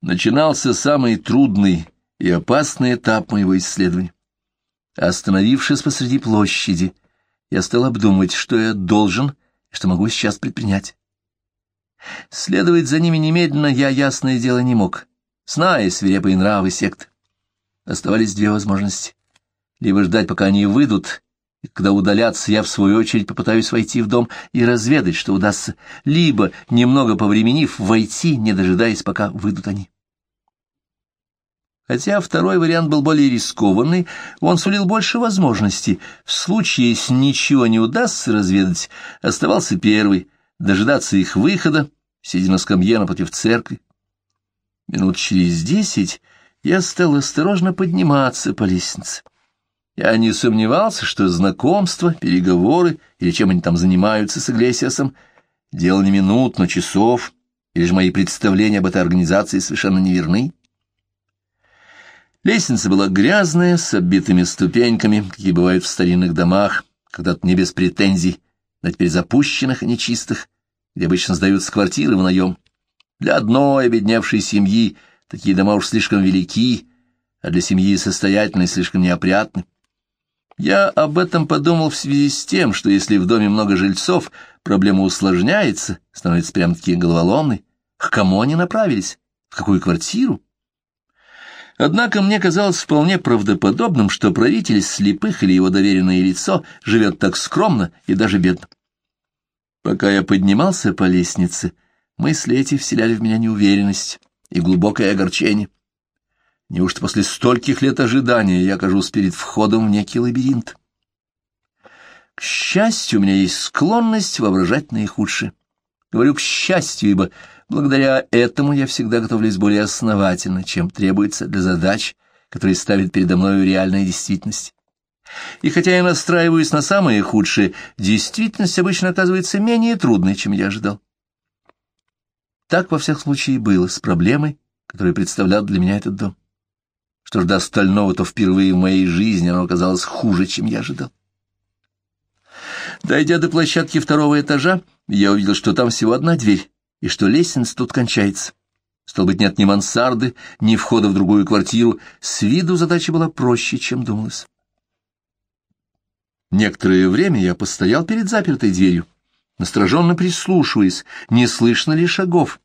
начинался самый трудный и опасный этап моего исследования. Остановившись посреди площади, я стал обдумывать, что я должен и что могу сейчас предпринять. Следовать за ними немедленно я, ясное дело, не мог, зная свирепые нравы секты. Оставались две возможности. Либо ждать, пока они выйдут, и когда удалятся, я, в свою очередь, попытаюсь войти в дом и разведать, что удастся, либо, немного повременив, войти, не дожидаясь, пока выйдут они. Хотя второй вариант был более рискованный, он сулил больше возможностей. В случае, если ничего не удастся разведать, оставался первый — дожидаться их выхода, сидя на скамье напротив церкви. Минут через десять я стал осторожно подниматься по лестнице. Я не сомневался, что знакомства, переговоры или чем они там занимаются с Иглесиасом, дело не минут, но часов, или же мои представления об этой организации совершенно неверны. Лестница была грязная, с оббитыми ступеньками, какие бывают в старинных домах, когда-то не без претензий, но теперь запущенных и нечистых, где обычно сдаются квартиры в наем. Для одной обедневшей семьи такие дома уж слишком велики, а для семьи состоятельной слишком неопрятны. Я об этом подумал в связи с тем, что если в доме много жильцов, проблема усложняется, становится прям-таки головоломной. К кому они направились? В какую квартиру? Однако мне казалось вполне правдоподобным, что правитель слепых или его доверенное лицо живет так скромно и даже бедно. Пока я поднимался по лестнице, мысли эти вселяли в меня неуверенность и глубокое огорчение. Неужто после стольких лет ожидания я окажусь перед входом в некий лабиринт? К счастью, у меня есть склонность воображать наихудшее. Говорю «к счастью», ибо благодаря этому я всегда готовлюсь более основательно, чем требуется для задач, которые ставит передо мною реальная действительность. И хотя я настраиваюсь на самые худшие, действительность обычно оказывается менее трудной, чем я ожидал. Так во всех случаях было с проблемой, которую представлял для меня этот дом. Что ж до остального, то впервые в моей жизни оно оказалось хуже, чем я ожидал. Дойдя до площадки второго этажа, я увидел, что там всего одна дверь, и что лестница тут кончается. Стал быть, нет ни мансарды, ни входа в другую квартиру. С виду задача была проще, чем думалось. Некоторое время я постоял перед запертой дверью, настороженно прислушиваясь, не слышно ли шагов,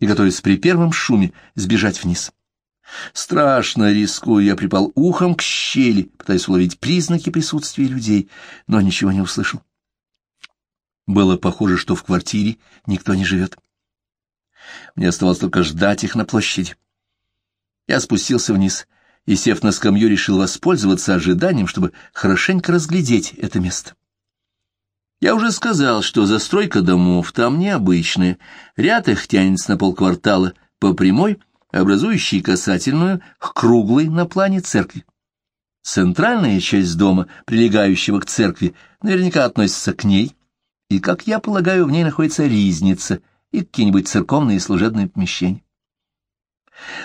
и готовясь при первом шуме сбежать вниз. Страшно рискуя, я припал ухом к щели, пытаясь уловить признаки присутствия людей, но ничего не услышал. Было похоже, что в квартире никто не живет. Мне оставалось только ждать их на площади. Я спустился вниз и, сев на скамью, решил воспользоваться ожиданием, чтобы хорошенько разглядеть это место. Я уже сказал, что застройка домов там необычная. Ряд их тянется на полквартала по прямой, образующей касательную к круглой на плане церкви. Центральная часть дома, прилегающего к церкви, наверняка относится к ней, и, как я полагаю, в ней находится ризница и какие-нибудь церковные служебные помещения.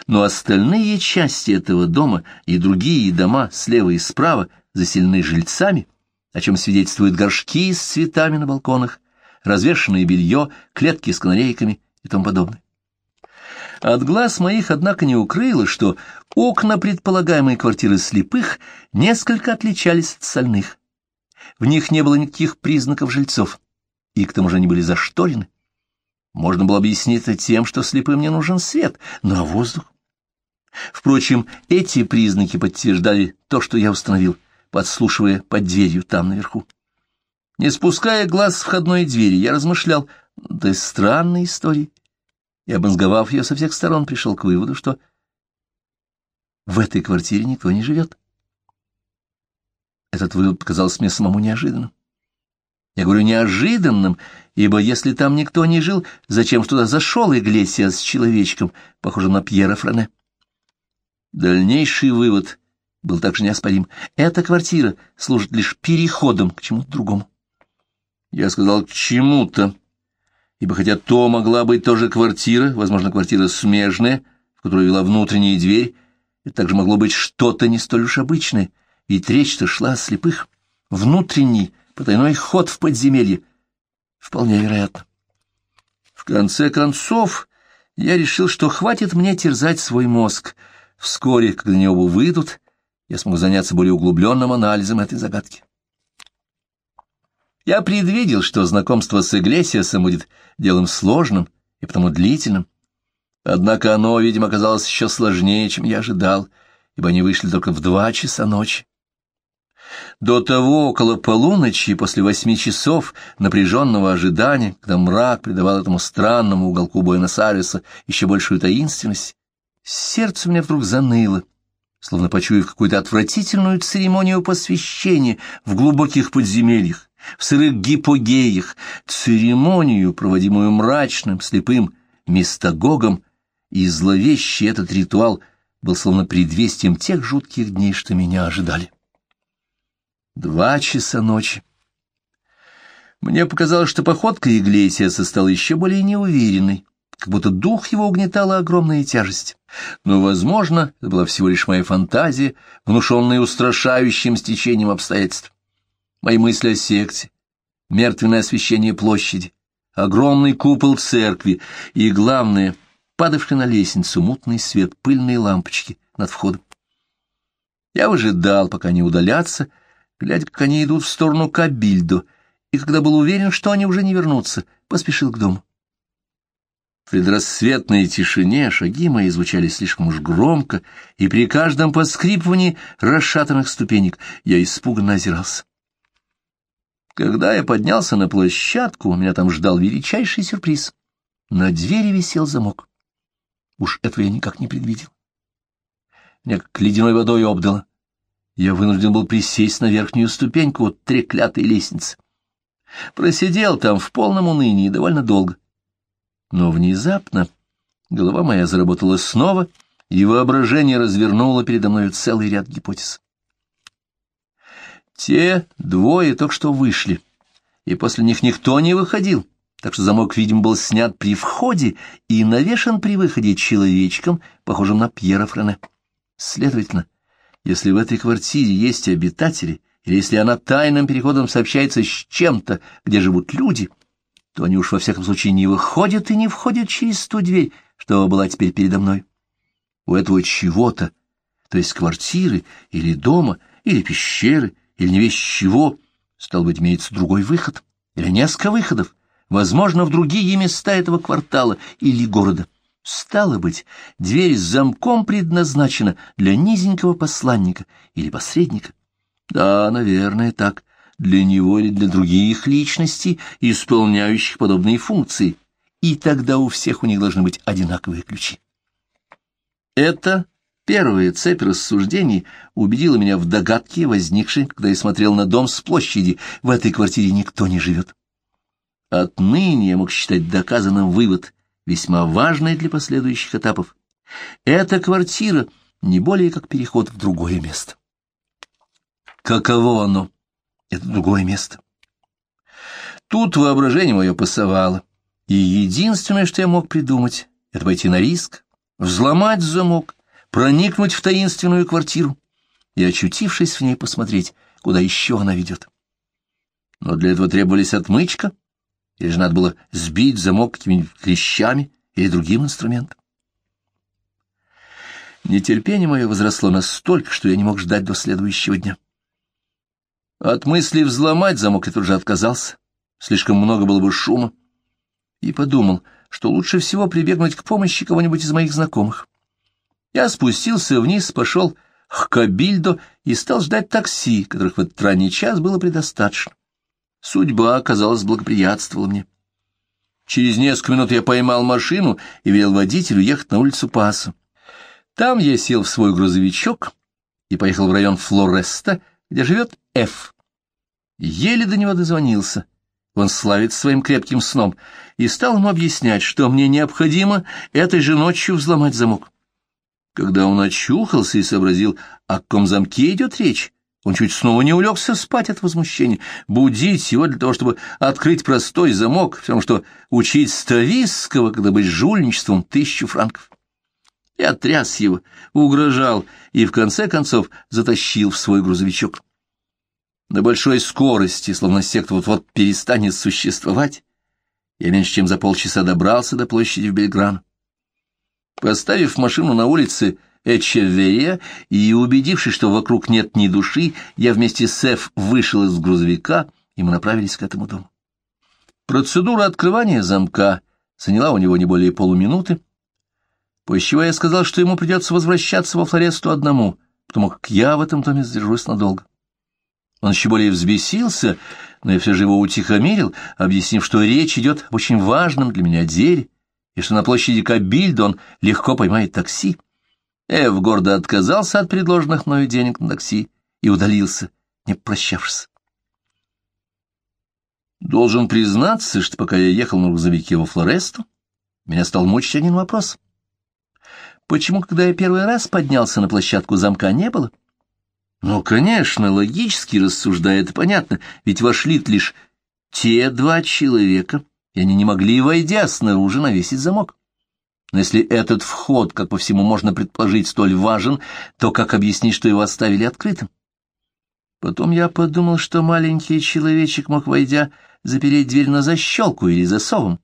Но остальные части этого дома и другие дома слева и справа заселены жильцами, о чем свидетельствуют горшки с цветами на балконах, развешанное белье, клетки с канарейками и тому подобное. От глаз моих, однако, не укрыло, что окна предполагаемой квартиры слепых несколько отличались от остальных. В них не было никаких признаков жильцов, и к тому же они были зашторены. Можно было объяснить это тем, что слепым не нужен свет, но а воздух. Впрочем, эти признаки подтверждали то, что я установил, подслушивая под дверью там наверху. Не спуская глаз с входной двери, я размышлял, да странной истории, и, обмозговав ее со всех сторон, пришел к выводу, что в этой квартире никто не живет. Этот вывод показался мне самому неожиданным. Я говорю неожиданным, ибо если там никто не жил, зачем туда зашел Иглесия с человечком, похожим на Пьера Френе? Дальнейший вывод был также неоспорим. Эта квартира служит лишь переходом к чему-то другому. Я сказал «к чему-то», ибо хотя то могла быть тоже квартира, возможно, квартира смежная, в которую вела внутренняя дверь, это также могло быть что-то не столь уж обычное, ведь речь-то шла о слепых. Внутренний, потайной ход в подземелье. Вполне вероятно. В конце концов, я решил, что хватит мне терзать свой мозг. Вскоре, когда они оба выйдут, я смогу заняться более углубленным анализом этой загадки. Я предвидел, что знакомство с Иглесиасом будет делом сложным и потому длительным. Однако оно, видимо, оказалось еще сложнее, чем я ожидал, ибо они вышли только в два часа ночи. До того, около полуночи, после восьми часов напряженного ожидания, когда мрак придавал этому странному уголку Буэнос-Айреса еще большую таинственность, сердце у меня вдруг заныло, словно почуяв какую-то отвратительную церемонию посвящения в глубоких подземельях, в сырых гипогеях, церемонию, проводимую мрачным, слепым мистагогом, и зловещий этот ритуал был словно предвестием тех жутких дней, что меня ожидали. Два часа ночи. Мне показалось, что походка Иглесиаса стала еще более неуверенной, как будто дух его угнетала огромная тяжесть. Но, возможно, это была всего лишь моя фантазия, внушенная устрашающим стечением обстоятельств мои мысли о секте, мертвенное освещение площади, огромный купол церкви и, главное, падавший на лестницу мутный свет пыльные лампочки над входом. Я выжидал, пока они удалятся, глядя, как они идут в сторону Кабильдо, и когда был уверен, что они уже не вернутся, поспешил к дому. В предрассветной тишине шаги мои звучали слишком уж громко, и при каждом поскрипывании расшатанных ступенек я испуганно озирался. Когда я поднялся на площадку, меня там ждал величайший сюрприз. На двери висел замок. Уж этого я никак не предвидел. Меня как ледяной водой обдало. Я вынужден был присесть на верхнюю ступеньку от треклятой лестницы. Просидел там в полном унынии довольно долго. Но внезапно голова моя заработала снова, и воображение развернуло передо мною целый ряд гипотез. Те двое только что вышли, и после них никто не выходил, так что замок, видимо, был снят при входе и навешан при выходе человечком, похожим на Пьера Френе. Следовательно, если в этой квартире есть обитатели, или если она тайным переходом сообщается с чем-то, где живут люди, то они уж во всяком случае не выходят и не входят через ту дверь, что была теперь передо мной. У этого чего-то, то есть квартиры или дома, или пещеры, или не весь чего, стал быть, имеется другой выход, или несколько выходов, возможно, в другие места этого квартала или города. Стало быть, дверь с замком предназначена для низенького посланника или посредника. Да, наверное, так, для него или для других личностей, исполняющих подобные функции, и тогда у всех у них должны быть одинаковые ключи. Это Первая цепь рассуждений убедила меня в догадке, возникшей, когда я смотрел на дом с площади. В этой квартире никто не живет. Отныне я мог считать доказанным вывод, весьма важный для последующих этапов. Эта квартира не более как переход в другое место. Каково оно, это другое место? Тут воображение мое пасовало, и единственное, что я мог придумать, это пойти на риск, взломать замок, проникнуть в таинственную квартиру и, очутившись в ней, посмотреть, куда еще она ведет. Но для этого требовались отмычка, или же надо было сбить замок какими-нибудь клещами или другим инструментом. Нетерпение мое возросло настолько, что я не мог ждать до следующего дня. От мысли взломать замок я тут же отказался, слишком много было бы шума, и подумал, что лучше всего прибегнуть к помощи кого-нибудь из моих знакомых. Я спустился вниз, пошел к Кабильдо и стал ждать такси, которых в этот ранний час было предостаточно. Судьба, казалось, благоприятствовала мне. Через несколько минут я поймал машину и велел водителю ехать на улицу Пасу. Там я сел в свой грузовичок и поехал в район Флореста, где живет Ф. Еле до него дозвонился. Он славится своим крепким сном, и стал ему объяснять, что мне необходимо этой же ночью взломать замок. Когда он очухался и сообразил, о каком замке идет речь, он чуть снова не улегся спать от возмущения. Будить его для того, чтобы открыть простой замок, равно что учить Стависского, когда быть жульничеством, тысячу франков. Я тряс его, угрожал и, в конце концов, затащил в свой грузовичок. На большой скорости, словно сектор вот-вот перестанет существовать, я меньше чем за полчаса добрался до площади в Бельгран. Поставив машину на улице Эчеверия и убедившись, что вокруг нет ни души, я вместе с Эф вышел из грузовика, и мы направились к этому дому. Процедура открывания замка заняла у него не более полуминуты, после чего я сказал, что ему придется возвращаться во Флоресту одному, потому как я в этом доме задержусь надолго. Он еще более взбесился, но я все же его утихомирил, объяснив, что речь идет об очень важном для меня деле, и что на площади Кабильда он легко поймает такси. Эв гордо отказался от предложенных мною денег на такси и удалился, не прощавшись. Должен признаться, что пока я ехал на грузовике во Флоресту, меня стал мучить один вопрос. Почему, когда я первый раз поднялся на площадку, замка не было? Ну, конечно, логически рассуждая, это понятно, ведь вошли лишь те два человека, и они не могли, войдя снаружи, навесить замок. Но если этот вход, как по всему можно предположить, столь важен, то как объяснить, что его оставили открытым? Потом я подумал, что маленький человечек мог, войдя, запереть дверь на защелку или засовом.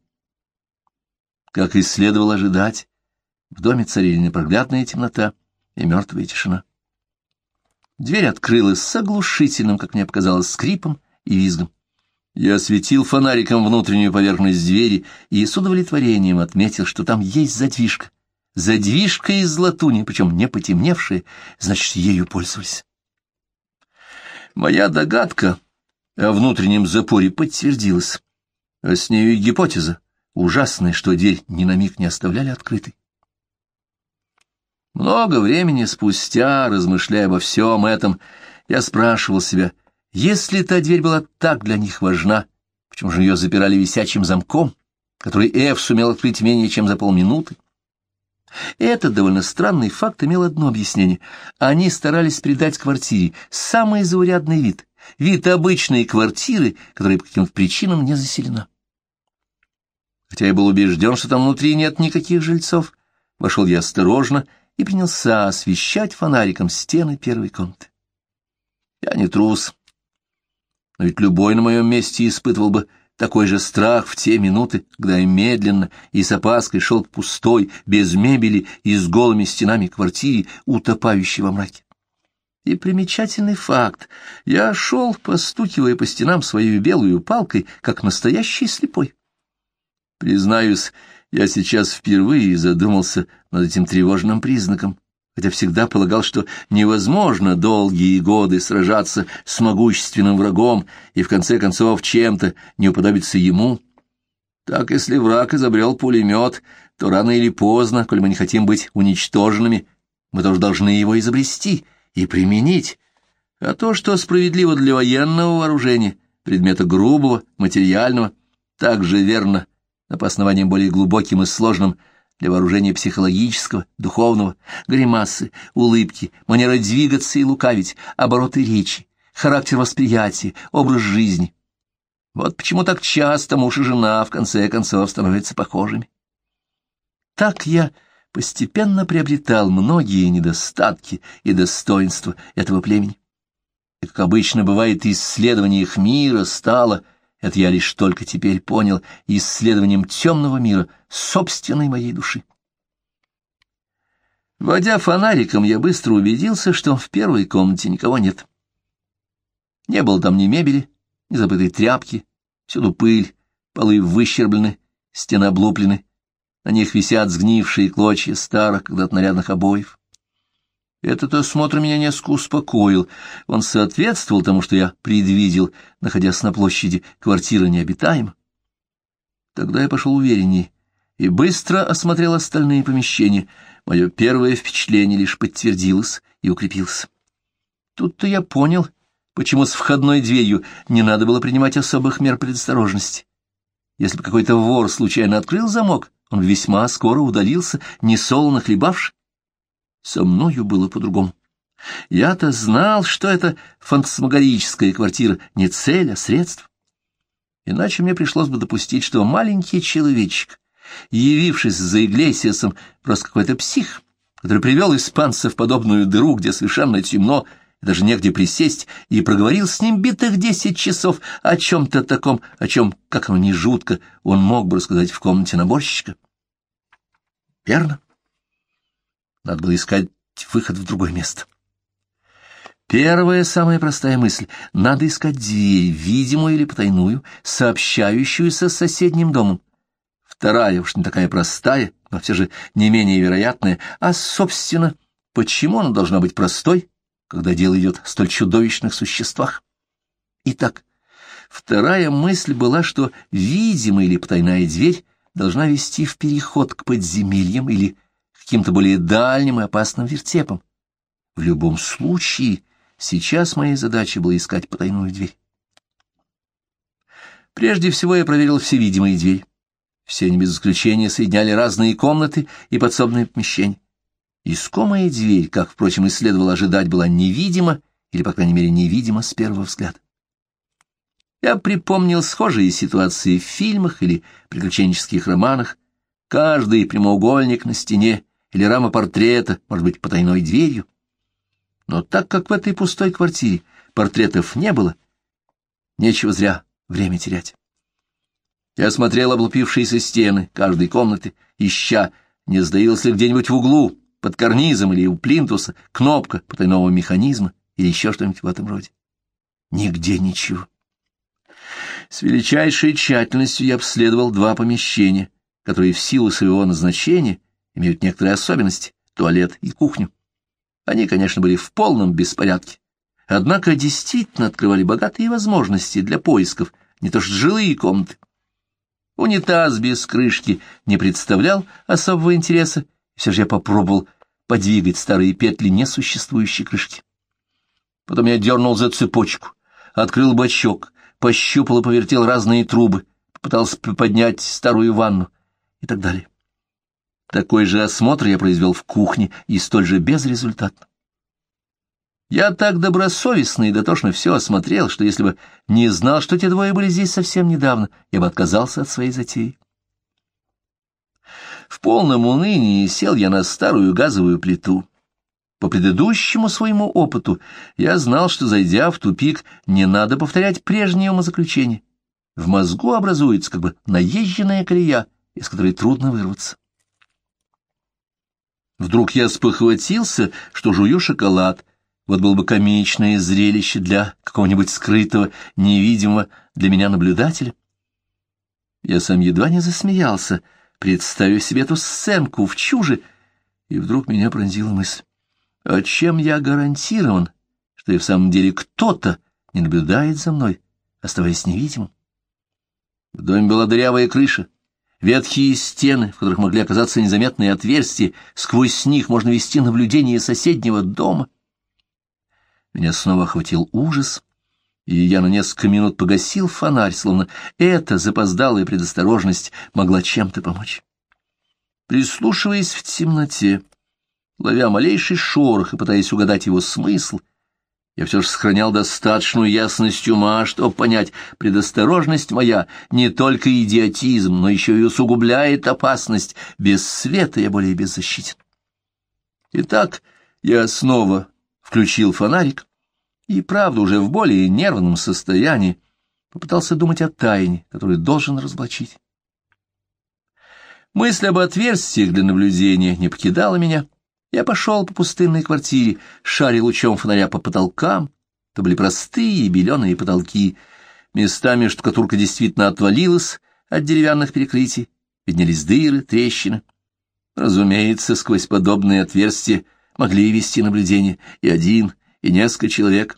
Как и следовало ожидать, в доме царили непроглядная темнота и мертвая тишина. Дверь открылась с оглушительным, как мне показалось, скрипом и визгом. Я осветил фонариком внутреннюю поверхность двери и с удовлетворением отметил, что там есть задвижка. Задвижка из латуни, причем не потемневшая, значит, ею пользовались. Моя догадка о внутреннем запоре подтвердилась, а с нею и гипотеза, ужасная, что дверь ни на миг не оставляли открытой. Много времени спустя, размышляя обо всем этом, я спрашивал себя, если та дверь была так для них важна, почему же ее запирали висячим замком, который Эф сумел открыть менее чем за полминуты? Этот довольно странный факт имел одно объяснение. Они старались придать квартире самый заурядный вид, вид обычной квартиры, которая по каким-то причинам не заселена. Хотя я был убежден, что там внутри нет никаких жильцов, вошел я осторожно и принялся освещать фонариком стены первой комнаты. Я не трус, но ведь любой на моем месте испытывал бы такой же страх в те минуты, когда я медленно и с опаской шел к пустой, без мебели и с голыми стенами квартире, утопающей во мраке. И примечательный факт. Я шел, постукивая по стенам своей белую палкой, как настоящий слепой. Признаюсь, я сейчас впервые задумался над этим тревожным признаком, хотя всегда полагал, что невозможно долгие годы сражаться с могущественным врагом и, в конце концов, чем-то не уподобиться ему. Так, если враг изобрел пулемет, то рано или поздно, коль мы не хотим быть уничтоженными, мы тоже должны его изобрести и применить. А то, что справедливо для военного вооружения, предмета грубого, материального, так же верно но по основаниям более глубоким и сложным для вооружения психологического, духовного, гримасы, улыбки, манера двигаться и лукавить, обороты речи, характер восприятия, образ жизни. Вот почему так часто муж и жена в конце концов становятся похожими. Так я постепенно приобретал многие недостатки и достоинства этого племени. И, как обычно бывает, исследование их мира стало — это я лишь только теперь понял исследованием темного мира собственной моей души. Водя фонариком, я быстро убедился, что в первой комнате никого нет. Не было там ни мебели, ни забытой тряпки, всюду пыль, полы выщерблены, стены облуплены, на них висят сгнившие клочья старых когда-то нарядных обоев. Этот осмотр меня несколько успокоил. Он соответствовал тому, что я предвидел, находясь на площади, квартира необитаема. Тогда я пошел увереннее и быстро осмотрел остальные помещения. Мое первое впечатление лишь подтвердилось и укрепилось. Тут-то я понял, почему с входной дверью не надо было принимать особых мер предосторожности. Если бы какой-то вор случайно открыл замок, он весьма скоро удалился, не солоно хлебавший. Со мною было по-другому. Я-то знал, что это фантасмагорическая квартира не цель, а средство. Иначе мне пришлось бы допустить, что маленький человечек, явившись за Иглесиасом, просто какой-то псих, который привел испанца в подобную дыру, где совершенно темно, и даже негде присесть, и проговорил с ним битых десять часов о чем-то таком, о чем, как оно не жутко, он мог бы рассказать в комнате наборщика. Верно. Надо было искать выход в другое место. Первая, самая простая мысль — надо искать дверь, видимую или потайную, сообщающуюся с соседним домом. Вторая, уж не такая простая, но все же не менее вероятная, а, собственно, почему она должна быть простой, когда дело идет о столь чудовищных существах? Итак, вторая мысль была, что видимая или потайная дверь должна вести в переход к подземельям или каким-то более дальним и опасным вертепам. В любом случае, сейчас моей задачей было искать потайную дверь. Прежде всего я проверил все видимые двери. Все они без исключения соединяли разные комнаты и подсобные помещения. Искомая дверь, как, впрочем, и следовало ожидать, была невидима, или, по крайней мере, невидима с первого взгляда. Я припомнил схожие ситуации в фильмах или приключенческих романах. Каждый прямоугольник на стене или рама портрета может быть потайной дверью. Но так как в этой пустой квартире портретов не было, нечего зря время терять. Я осмотрел облупившиеся стены каждой комнаты, ища, не сдаилась ли где-нибудь в углу, под карнизом или у плинтуса, кнопка потайного механизма или еще что-нибудь в этом роде. Нигде ничего. С величайшей тщательностью я обследовал два помещения, которые в силу своего назначения имеют некоторые особенности — туалет и кухню. Они, конечно, были в полном беспорядке, однако действительно открывали богатые возможности для поисков, не то что жилые комнаты. Унитаз без крышки не представлял особого интереса, все же я попробовал подвигать старые петли несуществующей крышки. Потом я дернул за цепочку, открыл бачок, пощупал и повертел разные трубы, попытался поднять старую ванну и так далее. Такой же осмотр я произвел в кухне и столь же безрезультатно. Я так добросовестно и дотошно все осмотрел, что если бы не знал, что те двое были здесь совсем недавно, я бы отказался от своей затеи. В полном унынии сел я на старую газовую плиту. По предыдущему своему опыту я знал, что, зайдя в тупик, не надо повторять прежнее умозаключение. В мозгу образуется как бы наезженная колея, из которой трудно вырваться. Вдруг я спохватился, что жую шоколад. Вот было бы комичное зрелище для какого-нибудь скрытого, невидимого для меня наблюдателя. Я сам едва не засмеялся, представив себе эту сценку в чуже, и вдруг меня пронзила мысль. А чем я гарантирован, что и в самом деле кто-то не наблюдает за мной, оставаясь невидимым? В доме была дырявая крыша, Ветхие стены, в которых могли оказаться незаметные отверстия, сквозь них можно вести наблюдение соседнего дома. Меня снова охватил ужас, и я на несколько минут погасил фонарь, словно эта запоздалая предосторожность могла чем-то помочь. Прислушиваясь в темноте, ловя малейший шорох и пытаясь угадать его смысл, я все же сохранял достаточную ясность ума, чтобы понять, предосторожность моя не только идиотизм, но еще и усугубляет опасность. Без света я более беззащитен. Итак, я снова включил фонарик и, правда, уже в более нервном состоянии, попытался думать о тайне, которую должен разоблачить. Мысль об отверстиях для наблюдения не покидала меня — я пошел по пустынной квартире, шарил лучом фонаря по потолкам. Это были простые беленые потолки. Местами штукатурка действительно отвалилась от деревянных перекрытий, виднелись дыры, трещины. Разумеется, сквозь подобные отверстия могли вести наблюдение и один, и несколько человек.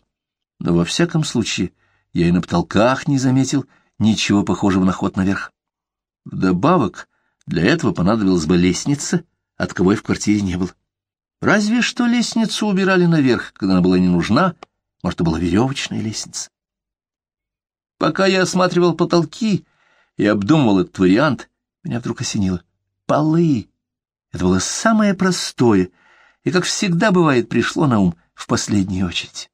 Но во всяком случае я и на потолках не заметил ничего похожего на ход наверх. Вдобавок, для этого понадобилась бы лестница, от кого и в квартире не было. Разве что лестницу убирали наверх, когда она была не нужна, может, это была веревочная лестница. Пока я осматривал потолки и обдумывал этот вариант, меня вдруг осенило. Полы! Это было самое простое, и, как всегда бывает, пришло на ум в последнюю очередь.